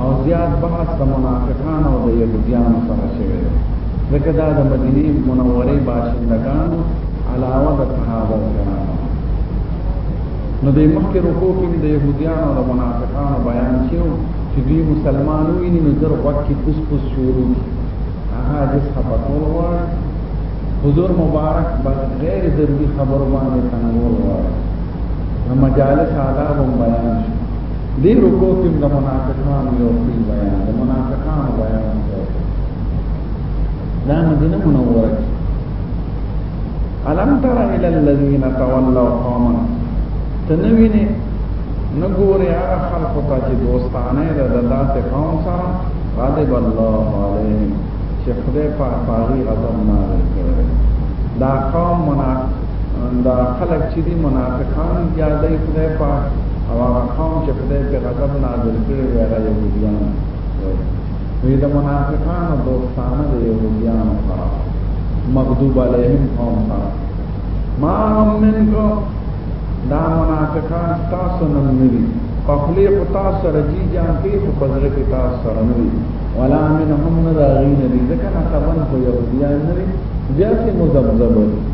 او زیات بحث د منافقانو او د يهوديانو سره شوی دی ځکه دا د مدینه منورې باشندگانو علاوه د صحابه کرامو نو د مخکې رکو کې د يهوديانو او د منافقانو بیان شو چې دوی مسلمانو یې نه در وخت کې پوس پوس شروع هغه د خپل وړ حضور مبارک بس غیر ضروری خبرو باندې تنور وړ مجالس آداب هم بیان شو دې رکو کې د منافقانو یو خپل بیان د منافقانو بیان دا مدینه منوره کې الم تر الى الذين تولوا قوما تنوینه نګوري هغه خلق ته چې دوستانه ده د داسې قوم سره غالب الله عليهم چې خدای په پاغي غضب نازل کړي دا قوم منافق دا خلک چې دي منافقان یا دای خدای په او هغه قوم چې خدای په غضب نازل کړي وي هغه يهوديان وي دا منافقان دوستانه د يهوديان سره مغضوب علیهم قوم سره ما هم منکم دا منافقان تاسو نه مری په خلی په تاسو سره جی جان کې په پزړه کې تاسو سره نه وي ولا منهم نه دا غي نه دي ځکه نه تبن خو يهوديان نه دي بیا چې مزبزب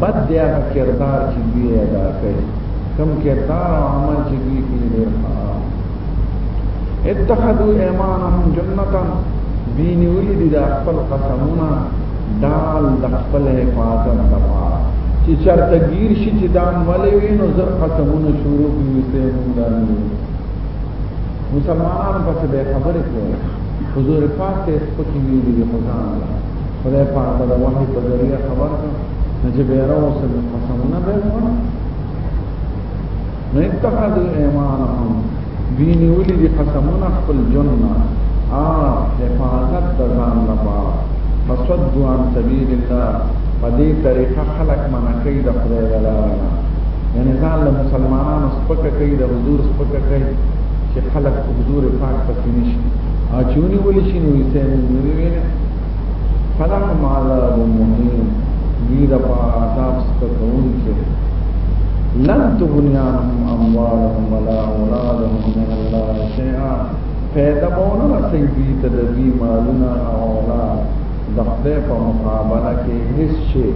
بد دی هغه کردار چې دوی ادا کوي کوم کردار او عمل چې دوی کوي ډېر حرام اتخذوا ايمانهم جنتا دوی نیولي دي د خپل قسمونه ډال د خپل حفاظت لپاره چې چرته ګیر شي چې دا عملې وي نو زر قسمونه شروع کوي ته موږ دا مسلمانانو پسې به خبرې کوي حضور پاک ته سپکې ویلي دي خدای خدای پاک به د وحی په ذریعه خبر کړ نو چې به راوصل قسمونه به وکړو نو اتخذوا ایمانهم دینی ولی دی قسمونه خپل جننا آ حفاظت د ځان لپاره فصدوا عن سبیل الله په دې طریقه خلق منع کوي د خدای دلالانه یعنی ځان له مسلمانانو سپکه کوي د حضور سپکه کوي چې خلق حضور پاک پسې نشي اچونی ولی شي نو یې سه نو ویل فلم مالا المهین دی دا پا عذاب سپکون کے لن تغنیانهم اموالهم ولا اولادهم من اللہ شیعا پیدا بونا رسی بیت دی مالنا اولاد دخده پا مقابلہ کے حس شے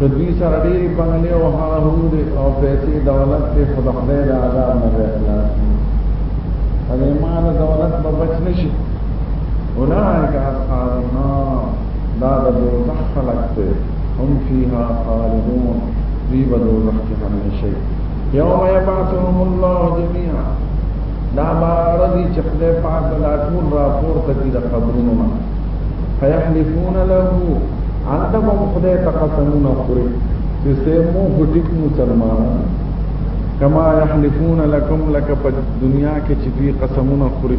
دوی سره ډېر بنګلې او هغه هم دې او پیسې دولت ته خدای د عذاب نه وکړي هغه مال دولت به بچ نشي اولئک اصحاب النار دا د دوزخ خلق دی هم فیها خالدون دی به دوزخ کې همیشه یوم یبعثهم الله جميعا دا بارزی چې خدای پاک د ټول راپور ته دي د قبرونو نه فیحلفون له انت به خدای ته قسمونه خوري چې سه مو هټیک مسلمانان کما یحلفون لكم لك په دنیا کې چې دوی قسمونه خوري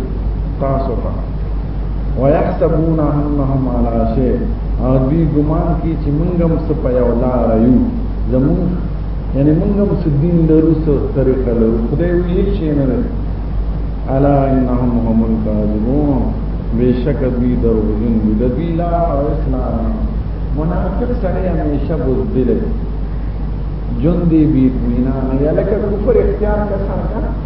تاسو ته ويحسبون انهم على شيء او دوی ګمان کوي چې موږ هم څه په یو لار یو زموږ یعنی موږ هم څه دین لرو څه طریقه لرو خدای وی هیڅ شي نه لري الا انهم هم الكاذبون بشک دوی دروغجن دي د دوی لا او اسلام منافق سره همیشه بوزدل جون دی بی اطمینان یا لکه کفر اختیار کا سره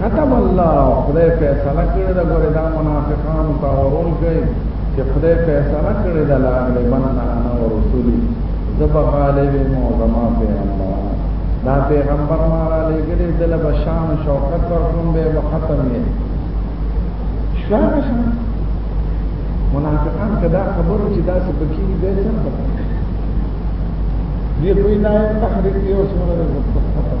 كتب الله خدای فیصله کړی دا ګوره دا منافقان ته ورول کوي چې خدای فیصله کړی دا لاغلی بنا انا ورسولی زب غالب مو زما پیغمبر دا پیغمبر ما را لګلی دل بشان شوکت ورکوم به ختم یې شوا بشان منافقان کدا خبرو چې دا څه پکې دی به څه دی کوئی نه تحریک یو څومره ختم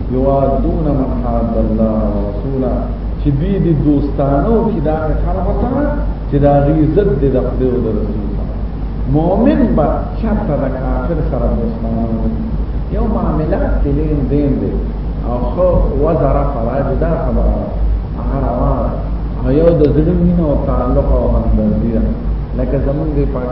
یوادون من حاد الله ورسوله چې دوی د دوستانو کې دا کار وکړه چې دا غي عزت دې د خدای او د رسول مؤمن به چاته د کافر سره دوستانه یو معاملات تلین دین دی او خو وزر فراج دا خبره هغه روانه یو د ظلم مینه او تعلق او همدردی لکه زمونږ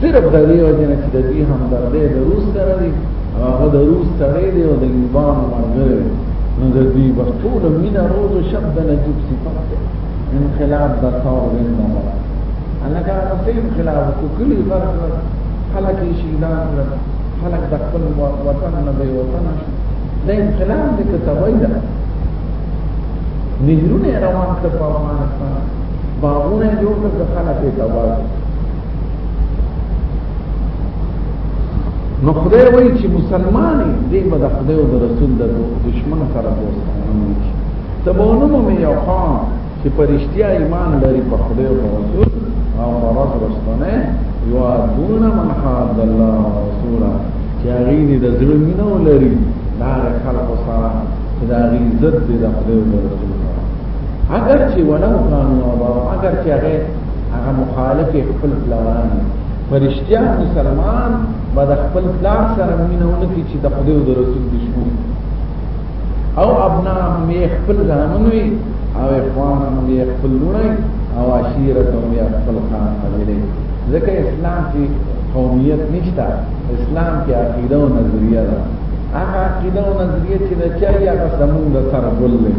صرف د دې وجه نه چې د دې هم دردې د روس سره دی هغه د روس سره دی او د لیبان مرګره نو د دې په ټول مینا روز شب د نجیب صفات دی انقلاب د ثور وین نه ولا انا کار په سیم انقلاب کو کلی فرق خلک یې شیدان کړل خلک د خپل وطن نه به وطن شو د انقلاب د کتابای ده نهرونه روان کړ په افغانستان باغونه جوړ کړ د خلک ته تباہ نو خدای وایي چې مسلمان دی به د خدای او د رسول د دشمن سره دوستانه وي تبونه مې یو خان چې پرشتیا ایمان لري په خدای او رسول او فرض رسونه یو دون من حد الله رسوله چې هغه دې د زړه مینه ولري دا خلق سره چې دا غي عزت دې د خدای او رسول اگر چې ولو کانو ابا اگر چې هغه هغه مخالف خپل پلان فرشتیا مسلمان به د خپل پلان سره مينونه کې چې د خدای او د رسول دشمن او ابنا هم خپل ځانونه او اخوان هم خپل لونه او عشیرت هم خپل خان قبیله ځکه اسلام کې قومیت نشته اسلام کې عقیده او نظریه ده هغه عقیده او نظریه چې د چا یا سمون د سره بولې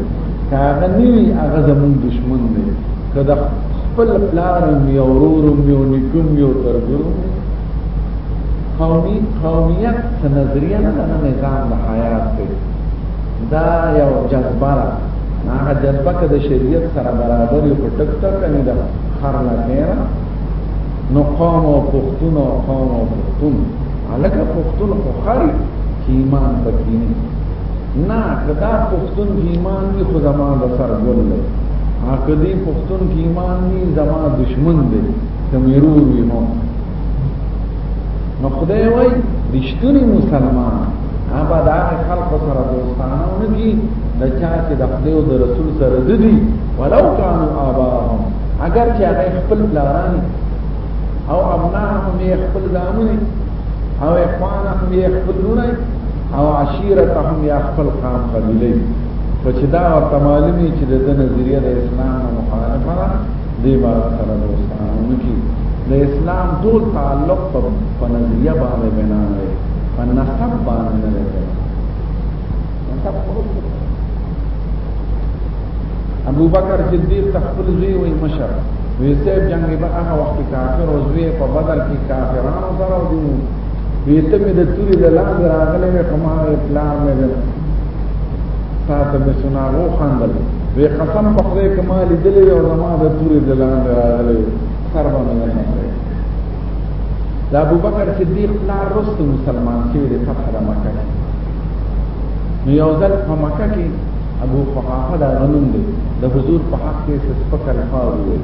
هغه نیوی هغه زمون دشمن دی که د خپل پلار می او ورور می او نیکم می او ترګرو قومي قومیت څه نظریه نه ده نظام د حیات دی دا یو جذبه ده هغه جذبه که د شریعت سره برابر یو په ټک ټک نه ده خر نه کېره نو قوم او پښتون او قوم او پښتون الکه پښتون خو خر کی ایمان پکې نه نه کدا پښتون کې ایمان نه خو زما د سر ګل دی هغه دې پښتون کې ایمان نه زما دشمن دی کمیرو وي نو نو خدای وای رښتونی مسلمان هغه د هغه خلکو سره دوستانه ونګي د چا چې د خدای او د رسول سره د دي ولو كانوا آباهم اگر چې هغه خپل پلاران او ابناهم یې خپل ځامن او اخوانهم یې خپل لونه او عشیرتهم یا خپل قام قبیله خو چې دا ورته معلومي چې د نظریه د اسلام مخالفه ده دی ما سره دوستانو کې د اسلام ټول تعلق په نظریه باندې بنا دی په نسب باندې نه دی نسب ابو بکر صدیق تخپل زوی وي مشر ویسه جنگ به هغه وخت کافر او زوی په بدر کې کافرانو سره دی ویته مې د توري له لاندې راغلی وې خو ما وې پلار مې ده تا ته مې سنا غو خاندل وې قسم په خدای که ما لیدلی وې او زما د توري له لاندې راغلی وې سر به مې نه خاندلی د ابوبکر صدیق پلار رسته مسلمان شوی دی فتح د مکه کې نو یو ځل په مکه کې ابو قحافه دا غنوم دی د حضور په حق کې څه سپک الفاظ وویل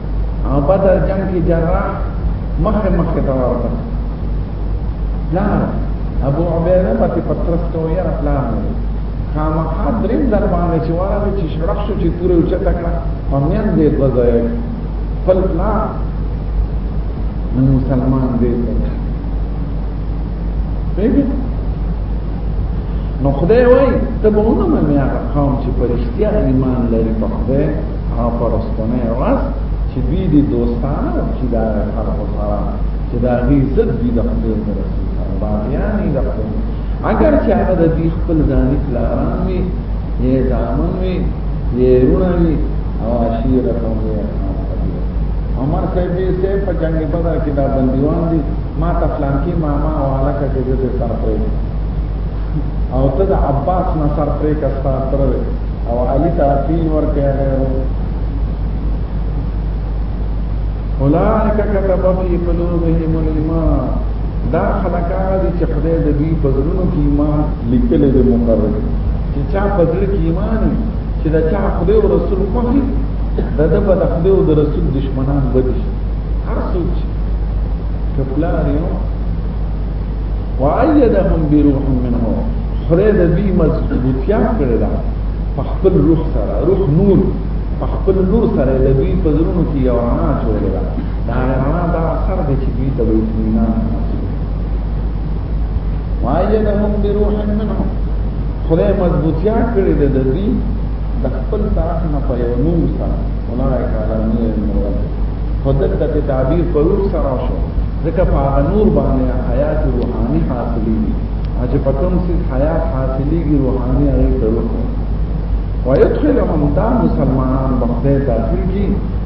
او بدر جنگ کې جراح مخ مخ ته ورته لا ابو عبیده په پترس ته یې راپلان خامخا دریم ځل باندې چې واره چې شړق شو چې پوره اوچته کړه په میان دې وځای خپل پلا نو مسلمان دې پیږي نو خدای وای ته به ونه مې هغه قوم چې په رښتیا ایمان لري په خدای هغه پر اوسپنه ورځ چې دوی دي دوستانه او چې دا خلکو سره چې دا غي ضد دي د خپل رسول سره باغیان دي د خپل اگر چې هغه د دې خپل ځاني پلاران وي یې ځامن وي یې رونه وي او عشیرت هم وي عمر صاحب یې سه په جنگ بدر کې دا بندیوان دي ما تفلان کې ماما او علاقه کې دې سره او ته د عباس نه سر پرې کستا تر او علی تعفین ورکه غیرو اولائک کتب فی قلوبهم الایمان دا خلقا دي چې خدای د دوی په زړونو کې ایمان لیکل دي مقرر چې چا په زړه کې ایمان چې دا چا خدای او رسول کوي دا د په خدای او د رسول دشمنان بدی هر څوک چې کپلار یو وعیدهم بروح منه خدای د دې مضبوطیا کړی دا په خپل روح سره روح نور په خپل نور سره د دې په زړونو کې یو رڼا جوړه ده دا رڼا دا اثر دی چې دوی ته د اطمینان وعیدهم بروح منه خدای مضبوطیا کړی د دې د خپل طرف نه په یو نور سره اولئک علی نور من ربهم فدلته تعبیر په نور سره شو ځکه په هغه نور باندې حیات روحاني حاصلېږي چې په کوم څه حیات حاصلېږي روحاني هغه ته روح ويدخلهم دا مسلمانان بخته داخل کی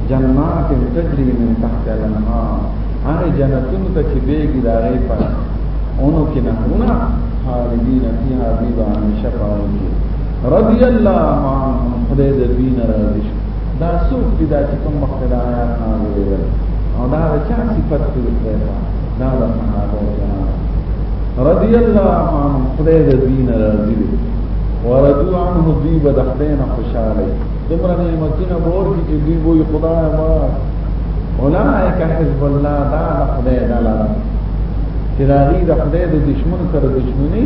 جنات تجری من تحت الانهار هغه جنتونو ته چې بیګی دا غي په اونو کې نه هونه خالدین فیها بیبا همیشه پاوږي رضی الله عنه خدای د دین راضي شي دا څوک دي دا چې کوم مخکې دا آیات نازلېدل او دا د چا صفت دی دا د صحابه کرام رضی الله عنه خدای د دین راضي دي وردو عنه دی به د خدای نه خوشاله دومره نعمتونه به ورکړي چې دوی وایي خدای ما اولئک حزب الله دا د خدای ډله ده چې د هغوی د خدای د دشمن سره دشمني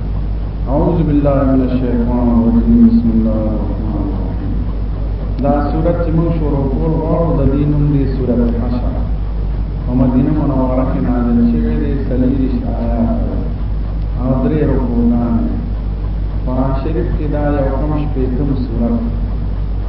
اعوذ بالله من الشیطان الرجیم بسم الله الرحمن الرحیم دا سورۃ چې موږ شروع کول غواړو د دې نوم دی سورۃ الحشر په مدینه منوره کې نازل شوې دي سلیریش آیات او درې رکوعونه قرآن شریف کې دا یو کم شپږم سورۃ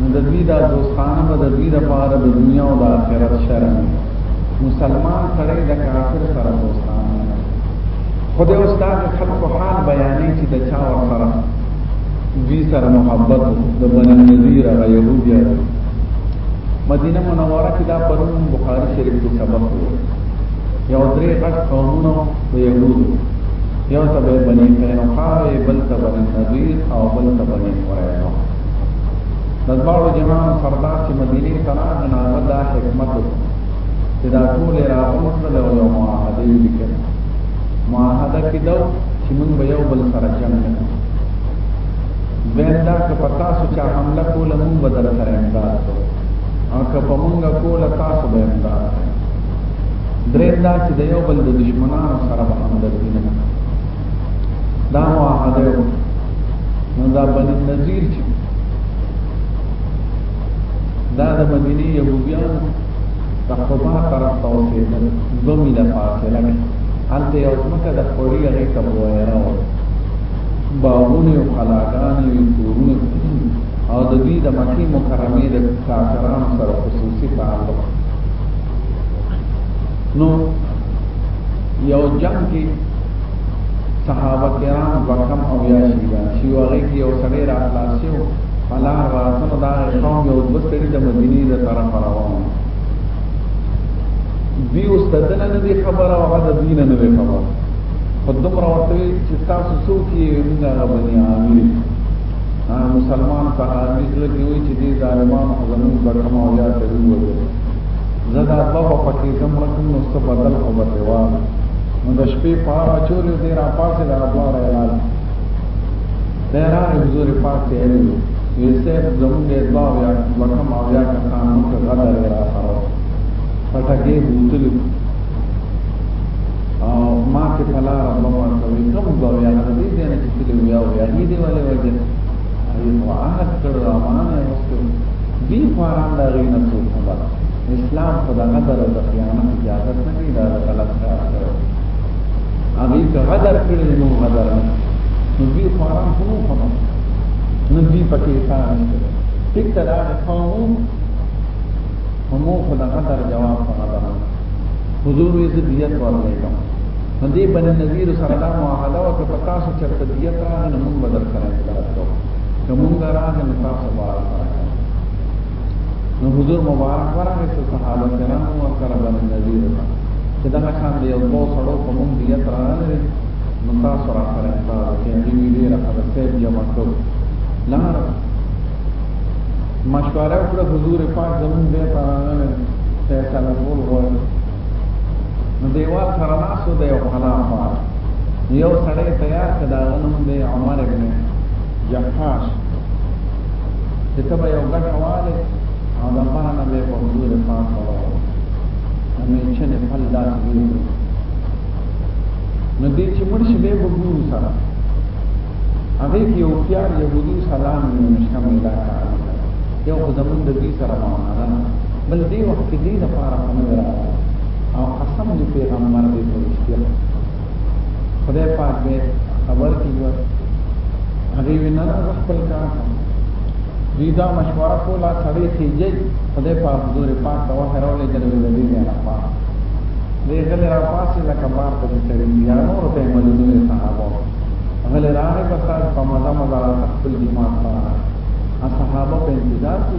نو د دوی دا دوستانه به د دوی لپاره د دنیا او د آخرت شر مسلمان سړی د کافر سره دوستانه خو د استاد خلکو حال بیانې چې د چا ور سره دوی سره محبت د بنی نذیر هغه یهودیا مدینه منوره کې دا پرون بخاری شریف کې سبق وو یو درې غټ قومونو د یهودو یو ته بنی قینقاع بل ته بنی نذیر او بل ته بنی قریظه د دواړو جهانو سردار چې مدینه ته راغی نو هغه دا حکمت وکړ چې دا ټول یې راغونډول او یو معاهده یې لیکل معاهده کې دا چې موږ به یو بل سره جنګ نه کوو دویم دا که په تاسو چا حمله کوله موږ به در سره امداد کوو او که په موږ کوله تاسو به امداد کوئ درېیم دا چې د یو بل د دشمنانو سره به همدردي نه کوو دا معاهده و نو دا بنی نذیر چې دا د مدینه یهودیان د قبا طرف ته اوسېدل دوه میله فاصله کې هلته یو ځمکه د خوړي هغې ته بویره وه باغونه او قلاګانې او کورونه او د دوی د مکې مکرمې د کافرانو سره خصوصي تعلق نو یو جنگ کې صحابه کرام وکم او یا شیدا شی وغه کې یو سړی را خلاصیو فلا راتن دا قوم یو د سړي د مدینه د طرف روان دی اوس ددن نه دی خبره او د دین نه دی خبره خدوم راوته چې تاسو څوک یې موږ غوښنی عامل مسلمان صحابي دې وی چې دې ظالمانو زموږ برکمه او یا ته ویل زه دا دوه په کې زه مړ کوم نو څه بدل خو به ترې وایم نو د شپې په هغه چورې دی را پاسې دا دواړه یې راغله دی یې راغی حضور پاک ته یې ویلو وی صاحب زمونږ یې دوه اویا دوه کم اویا کسان موږ غدر یې را سره پټکې بوتلي او ما کې په لاره دوه ورته وي کوم دوه اویا هغه دې ځای نه چې تللي اویا اویا دې ولې وجه دې خو عهد کړ او امان یې وکړ دې خو آرام دا غي نه څه خبره اسلام خو د غدر او د خیانت اجازه نه دی دا غلط کار دی هغه که غدر کړی نو غدر نه نو دې خو آرام خو نه خبره نو دې پکې کار نه کوي ټیک تر هغه قانون همو خو د غدر جواب په غدر حضور یې ذبیحت ورلېږم نو دې باندې نذیر سره دا معاهده او که پتا سو چې تدبیت راغی نو موږ بدل کړو تاسو که موږ راغی نو تاسو بارک نو حضور مبارک ورغی چې صحابه کرام او سره باندې نذیر چې دا شان دی او نو سره په موږ دی تر راغلی نو تاسو را سره تاسو کې دی ویلې را سره څه بیا مکو لار مشوره وکړه حضور پاک زمون دې ته راغلی فیصله کول غواړي نو دیوال سره ناسو دی او حالا عمار یو سړی تیار که دا غنم دی عمر ابن جحاش چې ته به یو ګټه والې او د بره نه به په حضور پاک ولاړو همیچنې پل داسې ویلو نو دې چې مړ شي دی به ګورو سره هغې کې یو پیار یهودي سلام یې مشکم علاقه یو خو زمونږ د دوی سره معامله بل دې وخت کې دې لپاره هم راځي او قسم دې پیغمبر دې پرشتیا خدای پاک دې خبر کیږي هغه وینا خپل کار کوي دوی دا مشوره کوله سړی خېجي خدای په حضور پاک ته وحی راولې چې دوی دې نه راپا دې غل راپا چې لکه بار په دې سره یا نور ته مولوی صحابه غل راغی په سر په مزه مزه خپل دماغ سره صحابه په انتظار کې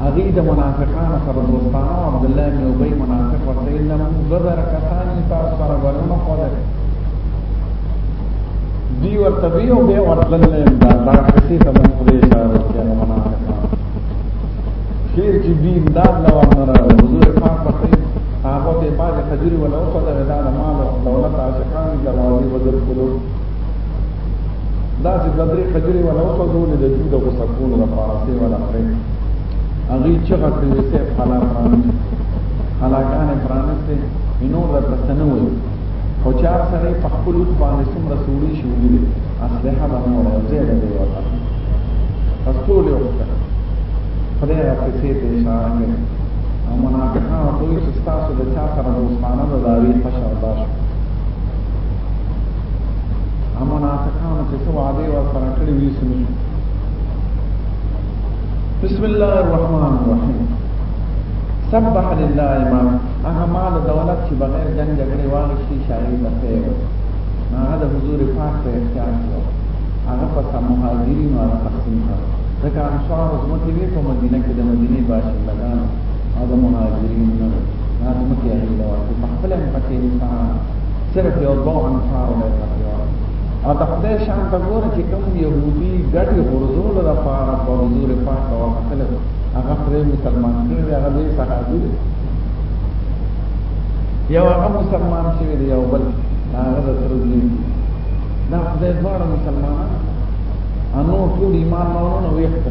هغه د منافقانو سره دوستانه او عبد الله بن ابي منافق ورته الا من غذر کسان تاسو سره ورونه کوله دی ورته وی او به ورتل نه دا تاسو ته ته مونږ دې اشاره کوي منافقان خیر چې بي امداد لا ورنه راو حضور پاک په هغه ته باج خجری ولا او ته دا مال دولت عاشقان دروازې بدل کړو دا چې بدرې خجرې ولا او څو له دې د غسکونو د پارسي ولا خې هغه چې غته یې سه خلا پرانی خلاګان پرانی سه نور د پښتنو وي او چار سره په خپل باندې سم رسولي شي وي اصله هغه نور زیاده دی وتا پس ټول یو څه خدای راکې سه دې اشاره کوي او منافقان دوی چې تاسو د چا سره دوستانه د داوی په شرداش امناتکانو چې څه وعده ورسره کړې وي سمي بسم الله الرحمن الرحیم سبح لله ما هغه مال دولت چې بغیر جنگ جګړې واغې شي شاعر نه کوي هغه د حضور پاک په اختیار کې هغه په سمهاجرینو هغه تقسیم کړ ځکه انصار زموږ په مدینه کې د مدینه باشندگان هغه مهاجرین نه دا مکه یې دا چې په خپل هم پکې انسان صرف یو دوه انصار له پکې او د خدای شان ته ګوره چې کوم يهودي ګټي غرزول د پاره په حضور پاک او خپل هغه پرې مسلمان دی هغه به صحابي دی یو هغه مسلمان چې دی یو بل هغه د ترځي دا خدای ځوړ مسلمانان انو ټول ایمان نه ورونه ویښته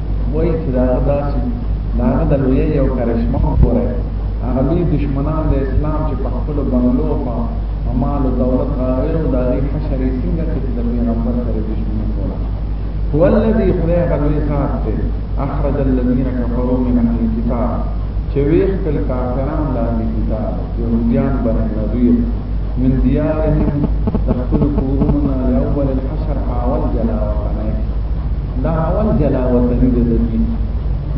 وایي چې دا داسې دا د لوی یو کرشمه وره هغه لوی دشمنان د اسلام چې په خپل بنگلو په مال او دولت راغلي او دا غي حشر یې څنګه چې د پیغمبر سره دشمني کوله هو الذي خدای غوي ذات ته اخرج الذين كفروا من اهل الكتاب چې ویخ کل کافران له اهل کتاب يهوديان بني نذير من ديارهم دخل قروننا لاول الحشر اول جلاوه دا اول جلا وطنی د دې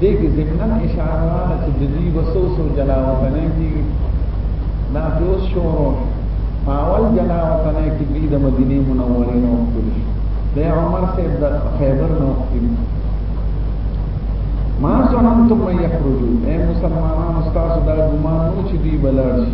دې کې ضمن اشاره راغله چې د دې وسو سو جلا وطنی دي دا یو شورو اول جلا وطنی کې دې د مدینه منورې نو خپل شي د عمر صاحب د خیبر نو خپل ما ظننتم من يخرجوا اے مسلمانانو تاسو دا ګمان نو چې دی بلار شي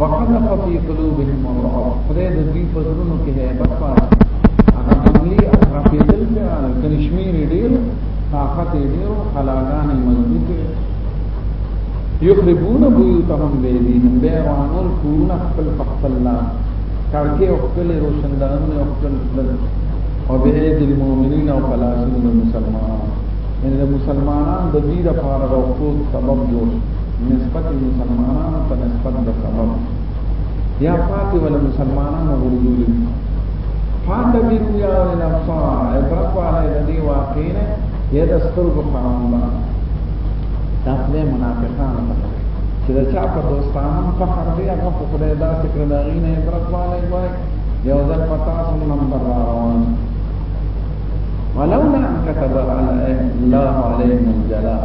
وقذف في قلوبهم الرعب خدای د دې په زړونو کې هیبت پاره هغه عملی اخافیدل په اړه کشمیر ډیر طاقت ډیر خلاګان مضبوطه یخربون بیوتهم بیدینهم بیوانون کورونه خپل خپل لام کړکې او خپل روشندانونه او خپل خپل او به د مؤمنین او خلاصون د مسلمانانو ان د مسلمانانو د دې لپاره د وقوع سبب جوړ نسبت مسلمانانو ته نسبت د سبب یا پاتې ول مسلمانانو ورجولې پاتې بي بیا ول افصار عبرت والا د دې واقع نه یا د سترګو خاموما دا خدای منافقان ته چې دا چا په دوستانو فخر دی هغه په خدای دا فکر دا غینه عبرت والا وای یو ځل پتا سم نمبر را روان ولولا ان كتب على الله عليهم الجلاء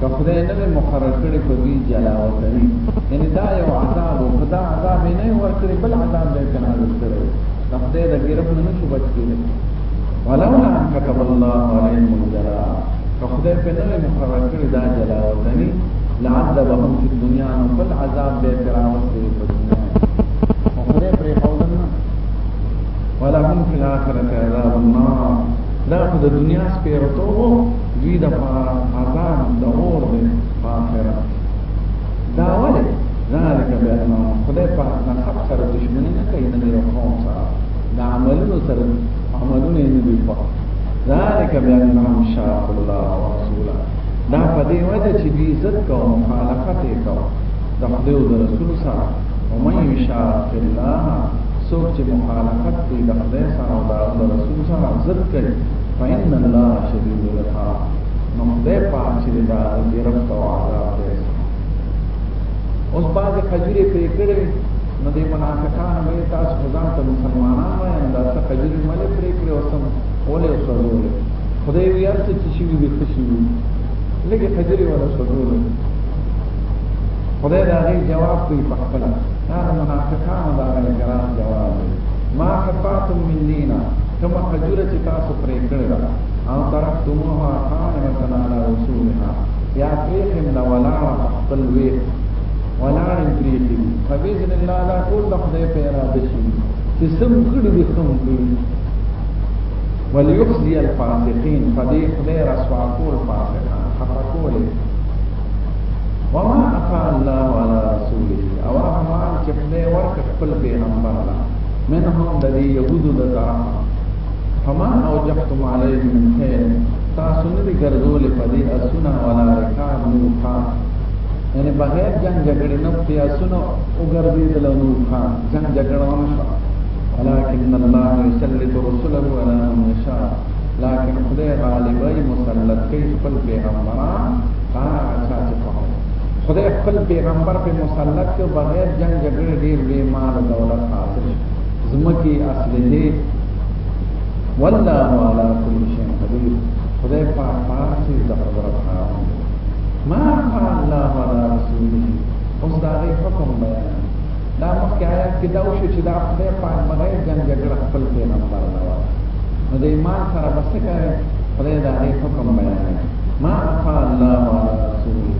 که خدای نه به مقرر کړي په دوی جلا وطني یعنی دا یو عذاب او خدا عذاب یې نه ورکړي بل عذاب به کنه ورکړي دا خدای د ګرم نه شو بچ کېږي ولولا ان كتب الله عليهم الجلاء که خدای په نه مقرر کړي دا جلا وطني لعذبهم في الدنيا نو بل عذاب به کراوت کړي په دنیا او خدای پرې قولن ولهم في الاخره عذاب النار دا خو د دنیا سپیرتو دوی د پارا عذاب د اور دی په آخرت دا ولې ذالک بیانو خدای په د حق سره دښمنی نه کوي نه یو قوم سره د عملونو سره عملونه نه دی په ذالک بیانو شاء الله ورسوله دا په دې وجه چې دوی عزت کوي مخالفت کوي د خدای او رسول سره ومن یشاق الله څوک چې مخالفت کوي د خدای سره او د رسول سره ضد کوي فإن الله شدید العقاب نو خدای پاک چې دا ګرفت او عذاب دی اوس بعد خجورې پرې کړې نو دې منافقان به تاسو خدان ته مسلمانان وایي دا څه خجورې ملې پرې کړې او سم اولې او سوزولې خدای وی ارته چې شي وي خوشي وي لکه خجورې ولا سوزولې خدای دا غي جواب کوي په خپل دا منافقانو دا غي ګران جواب دی ما کفاتم من دینا کما قجوره چې تاسو پرې کړی دا او ترکتموها قائمتنا على رسولها یا پریخم دا ولا خپل وی ولا پریخم فباذن الله دا ټول د خدای په اراده شي چې سم کړی به سم کړی وليخزي الفاسقين فدي خدای رسوا کول فاسقان خفا کول وما افا الله على رسوله او هغه چې په ورک خپل پیغمبر لا منهم د يهودو د طرف فما اوجبتم عليه من خير تاسو نه دي ګرځول په دې اسونه ولا رکاب نو خا یعنی بغیر جنگ جګړې نه په اسونه او ګرځیدل نو خا جنگ جګړه ونه شو ولكن الله يسلط رسله على من يشاء لكن خدای غالبا مسلط کوي خپل پیغمبران هغه چا چې خوښه خدای خپل پیغمبر په مسلط کې بغیر جنگ جګړې ډېر بې مال او دولت حاصل زمکي اصله والله على كل شيء قدير خدای پاک پاک چې د قدرت خاوند ما قال الله على رسوله اوس دا غي حکم بیان دا مخکې آیات کې دا وشو چې دا خدای پاک بغیر جنګ جګړه خپل پیغمبر نه وه نو د ایمان سره به څه کوي خدای د هغې حکم بیانوي ما افا الله علی رسوله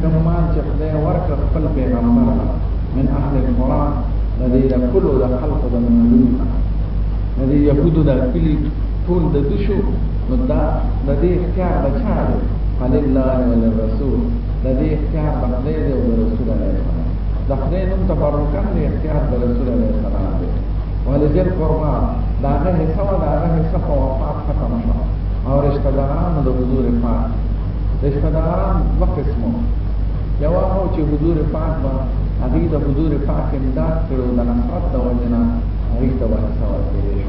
کوم مال چې خدای ورکړ خپل پیغمبر من اهل القرآ د دې د کلو د خلقو د منلونو د دې یهودو د کلي ټول د دوی شو نو دا د دې اختیار د چا دی فلله وللرسول د دې اختیار په خدای دی او د رسول الله د خدای نوم تبرکن دی اختیار د رسول الله صلی الله علیه وسلم ولذل قربا دا هغه حصہ و دا هغه حصہ په وفات ختم شو او رشتہ داران د حضور پاک رشتہ داران و قسمو یو هغه چې حضور پاک با هغه د حضور پاک امداد کړو د نفرت د وجنا هغه ته ورسه ورکړي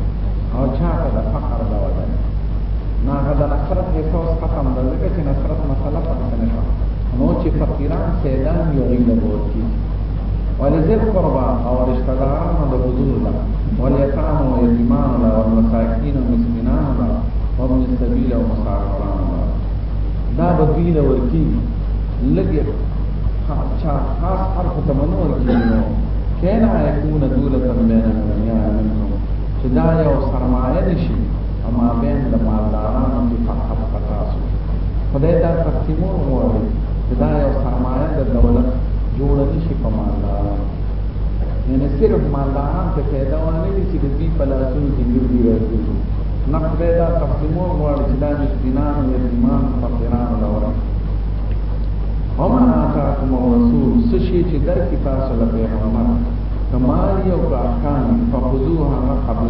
او چا ته د فقر د وجنا نه هغه د نفرت هیڅ ختم د ځکه چې نفرت مسله نو چې فقیران سیدان یو غیله ورکی ولذل قربا او رشتہ دارانو د حضور لا ولیتام او یتیمان لا او مساکین او مسکینان لا او ابن السبیل او مسافران لا دا به دوی له ورکی لګي چا خاص حرف ته منو ورکی نو کینا یکون دولتا بین الدنیا منکم چې دا یو سرمایه نشي اما بین د مالدارانو کې فقط پتاسو خدای دا تقسیمون غواړي چې دا یو سرمایه د دولت جوړه نشي په مالدارانو یعنی صرف مالداران ته پیدا ونه دي چې د دې په لاسونو کې ګرځي راځي نه خدای دا تقسیمون غواړي چې دا مسکینان او یتیمان فقیران لوري وما آتاكم الرسول سشي چې در کې تاسو له پیغمبر کمال یو کا احکام فخذوها قبل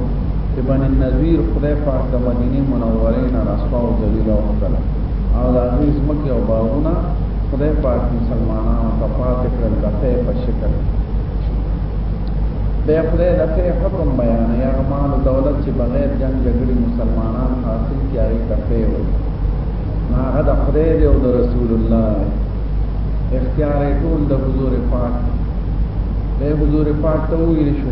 چې بني نذیر خدای پاک د مدینه منورې نه رسوا او ذلیل او خدای او د هغه زمکه او باغونه خدای پاک مسلمانانو ته پاتې کړل د فه په شکل د خدای د فه حکم بیان یا مال دولت چې بغیر جنگ جګړې مسلمانان حاصل کیږي د فه وي نه هغه د خدای دی او د رسول الله اختیار ټول د حضور پاک دی حضور پاک ته ویل شو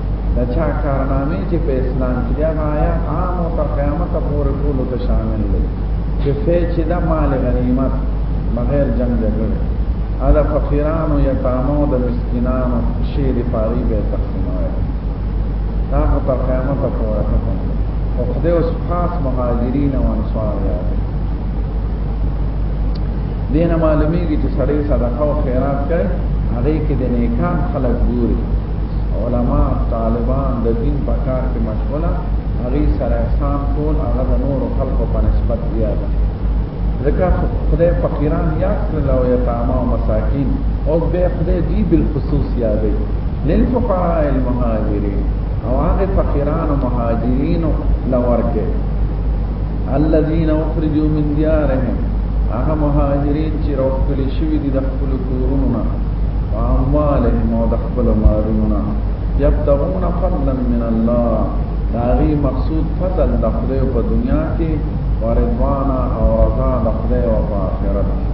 دا چا کارنامې چې په اسلام کې دا آیا عام او تر قیامت پورې ټول ته شامل دي چې فیض چې دا مال غنیمت بغیر جنگ جګړه ادا فقیرانو یتامو د مسکینانو شیر پاری به تقسیم وایي دا په تر قیامت پورې ختم او خدای اوس خاص مهاجرین او انصار یاد دینه معلومیږي چې سړی صدقه او خیرات کوي هغه کې د نیکان خلک ګوري علما طالبان د دین په کار کې مشغوله هغه سره احسان کول هغه د نور خلکو په نسبت زیات ځکه خدای فقیران یاد کړل او یتاما او مساکین او به خدای دی بالخصوص یادې للفقراء المهاجرین او هغه فقیران او مهاجرین لورکه الذين اخرجوا من ديارهم هغه مهاجرین چې راوښکلې شوي دي د خپلو کورونو نه واموالهم او د خپلو مالونو نه یبتغون فضلا من الله د هغې مقصود فضل د خدای په دنیا کې ورضوانا او رضا د خدای او په آخرت کې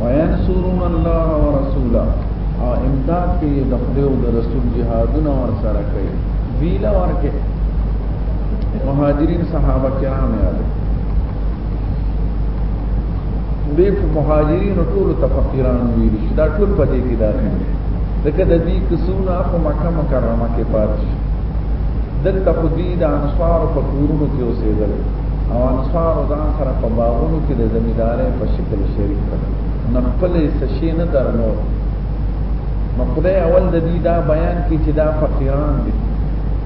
وینصرون الله ورسوله او امداد کوي د خدای او د رسول جهادونه ور سره کوي ویلا ورکه مهاجرین صحابه کرام یاد دې په مهاجرینو ټول ته فقیرانو ویل شي دا ټول په دې کې داخل دي لکه د دې قصونه په مکه مکرمه کې پاتې شي دلته خو دې د انصار په کورونو کې اوسېدل او انصار ځان سره په باغونو کې د زمیندارې په شکل شریک کړل نه خپل سشي نه درنو نو خدای اول د دې دا بیان کې چې دا فقیران دي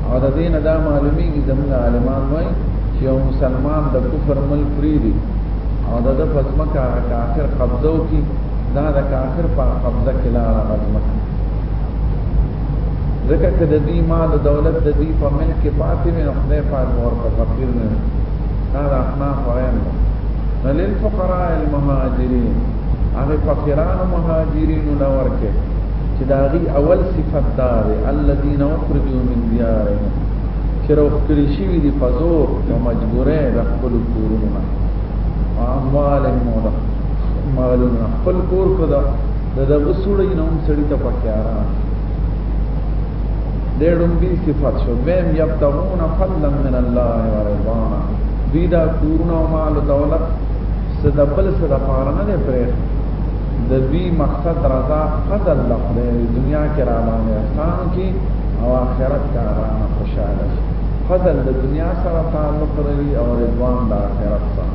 او د دین دا معلومیږي زموږ عالمان وایي چې یو مسلمان د کفر ملک پریدي او د د پزمکه کافر قبضه وکي دا د کافر په قبضه کې لاړه غزمکه ځکه چې د دې مال دولت د دې په ملک کې پاتې وي نو خدای پاک ورته فقیر نه دا د احناف وایم نو للفقراء المهاجرین هغه فقیرانو مهاجرینو لور کې چې دا غي اول صفت دا دی الذين اخرجوا من ديارهم چې روخ کړی شي دي په زور او مجبورې د خپل کورونه اموالهم او مالونه خپل کور کو دا د دغه سړی نه هم سړی ته پکې آرام ډېرم بي صفات شو بهم یبتغون فضلا من الله ورضوانا دوی دا کورونه او مال دولت صدبل صدقارنه نه پرې د دوی مقصد رضا فضل د خدای دی دنیا کې را باندې احسان کې او آخرت کې آرامه خوشاله شي فضل د دنیا سره تعلق لري او رضوان د آخرت سره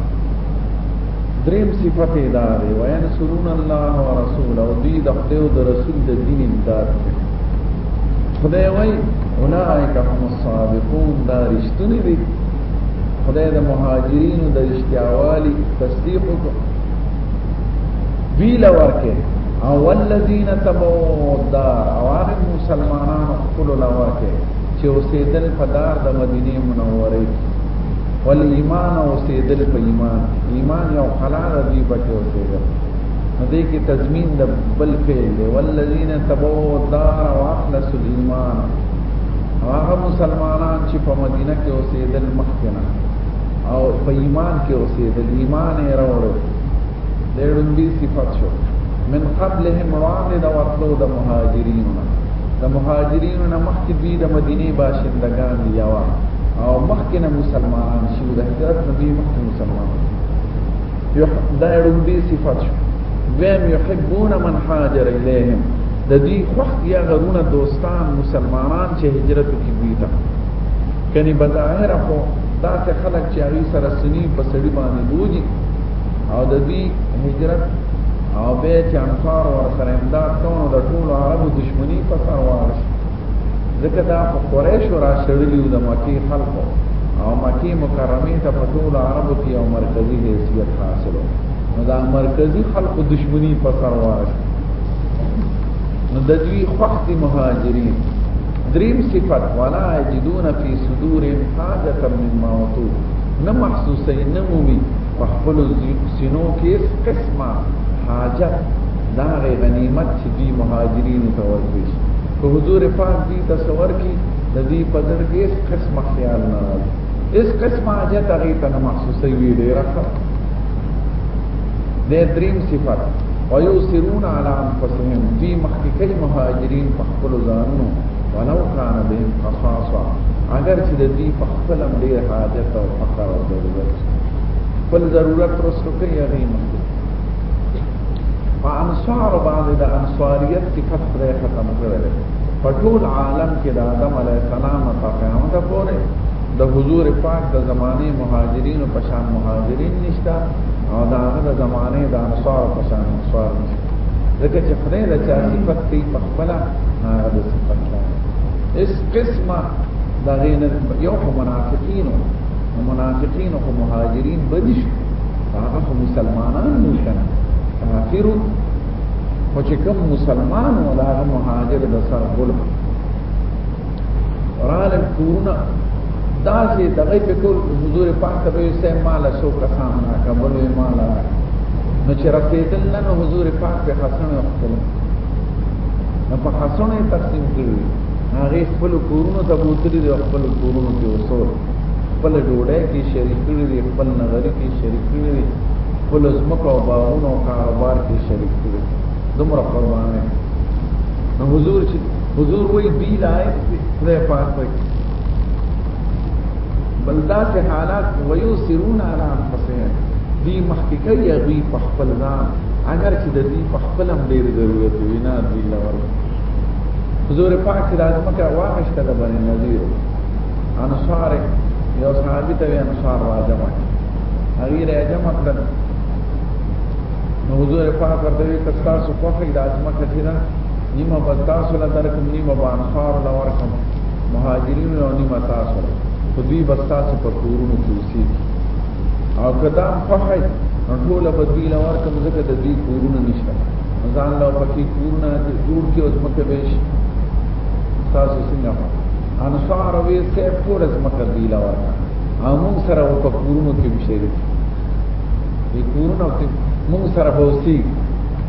دریم صفت یې دا دی وین سرون الله او رسول او دوی د خدای او د رسول د دین امداد کوي خدای وای اولئک هم الصادقون دا رښتونی دي خدای د مهاجرینو د رښتیاوالي تصدیق وکړ دوی لورکه او والذین تبعوا الدار او هغه مسلمانانو خپل لورکه چې اوسېدل په دار د مدینه منوره کې ول ایمان او اوسېدل په ایمان ایمان یو حلال دی بچو اوسېدل دې کې تضمین د بل فعل دی والذین تبعوا الدار واخلصوا الايمان هغه مسلمانان چې په مدینه کې اوسېدل مخکنه او په ایمان کې اوسېدل ایمان یې راوړل د لومبي صفت شو من قبلهم وړاندې د ورتلو د مهاجرینو نه د مهاجرینو نه مخکې دوی د مدینې باشندګان دي یوه او مخکې نه مسلمانان شي د هجرت نه دوی مخکې مسلمانان دا لومبي صفت شو دویم یحبون من حاجر الیهم د دې خوښ یا غرونه دوستان مسلمانان چې هجرت کوي دوی ته کني بظاهر خو دا څه خلک چې هغه سره سني په سړي باندې بوجي او د دې هجرت او به چې انصار ور سره امداد کوو د ټول عربو دشمنی په سر وارش ځکه دا په قریش را شړلی د مکی خلکو او مکی مکرمه ته په ټول عربو کې یو مرکزی حیثیت حاصلو نو دا مرکزی خلکو دشمنی په سر وارش نو د دوی خوخت مهاجرین دریم صفت ولا یجدون فی صدورهم حاجه مما اوتو نه محسوسه نه مومي په خپل سینو کې قسمه حاجت دا غنیمت چې دی مهاجرین ته ورکړي که حضور پاک دی تصور کی د دې په در کې اس قسمه خیال نه راځي اس قسمه حاجت هغه ته محسوسه وی ډیر ښه د دریم صفت ويوسرون على انفسهم دي محققي مهاجرين په خپل ځانونو ولو کان به خصاصا اگر چې د دې په خپل ډیر حاجت او فقر او ضرورت خپل ضرورت رسو کې یغې مخکې فانصار باندې د انصاریت صفت پر ختم کړل په ټول عالم کې د آدم علی السلام په قیامت پورې د حضور پاک د زمانه مهاجرینو په شان مهاجرین نشتا او دا د زمانه د انصار په شان انصار نشتا ځکه چې خدای د چا صفت کوي په خپل هغه د صفت ده اس قسمه دا غین یو خو منافقین او منافقین او مهاجرین بدیش هغه خو مسلمانان نه کنه کافر خو چې کوم مسلمان او هغه مهاجر د سره بوله رال کورونا دا چې دغه په کول حضور پاک ته یې سه مال سو کسان را کبل مال را نو چې رسیدل نن حضور پاک په حسن وختل نو په حسن تقسیم کړی هغه خپل کورونو ته بوتلی دی خپل کورونو کې وسور خپل ډوډۍ کې شریک کړی دی خپل نظر کې شریک کړی دی خپل زمکو او باغونو او کاروبار کې شریک کړی دومره قربانه نو حضور چې حضور وی دی لای خدای پاک وی بلدا سے حالات ویو سرون علا انفسهم دی مخکې کوي غوی په خپل ځان اگر چې د دې په خپل هم ډېر ضرورت وي نه دی لور حضور پاک چې لازم کې واغشته د بنی نذیر انصار یو صحابي ته انصار راځم هغه راځم کړ نو حضور پاک ورته وی کستا سو په خې لازم کې نیمه بتاسو له درکم نیمه بانصار له ورکم مهاجرین له نیمه تاسو خو دوی بتاسو په کورونو کې اوسېږي او کدا فخی ټول په دوی له ورکم ځکه د دوی کورونه نشته ځان له پکې کورونه جوړ کې اوس مکه بهش تاسو څنګه انصار وې سه ټول از مکه دوی له ورکم امون سره په کورونو کې بشری دي کورونه موږ سره بوسي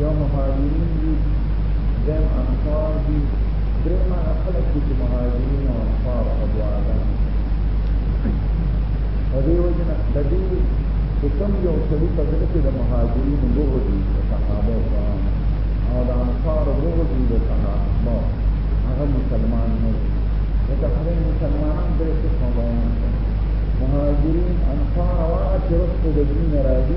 یو مهاجرین دي دویم انصار دي دریم هغه خلک دي چې مهاجرین او انصار په دواړه په دې وجه نه د دې چې کوم یو سړي په زړه کې د مهاجرینو بغض وي د صحابه کرامو او د انصارو بغض وي د صحابه هغه مسلمان نه وي ځکه هغوی مسلمانان درې قسمه بیان کړي مهاجرین انصار هغه چې وروسته د دین نه راځي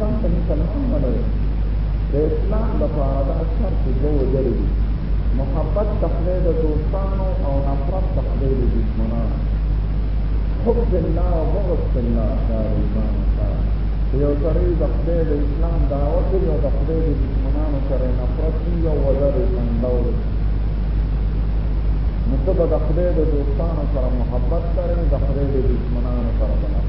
ځان ته مسلمان ولري د اسلام لپاره دا شرط دی دوه ډلې دي محبت د خدای د دوستانو او نفرت د خدای د دشمنانو حب الله او بغض الله دا ایمان سره یو سړی د خدای د اسلام دعوت کوي او د خدای د دشمنانو سره نفرت کوي او وزر یې سندول نو ته به د خدای د دوستانو سره محبت لرې د خدای د دشمنانو سره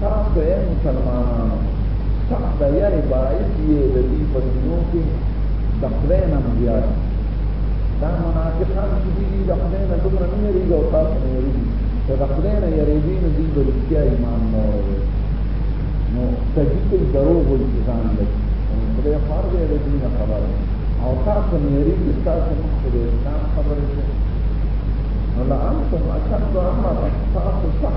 تاسو یې مسلمانانو تاسو د یاري باعث یې د دې په دینو کې د خدای نه زیات دا منافقان چې دي د خدای نه دومره نه یریږي او تاسو نه یریږي که د خدای نه یریږي نو دوی به رښتیا ایمان نه وروړي نو تجدید کوي دروغ وایي چې ځان لږ خدای خار دی د دې نه خبر او تاسو نه یریږي تاسو مخ په اسلام خبرې کوي نو لعنتم اشد عمر تاسو صح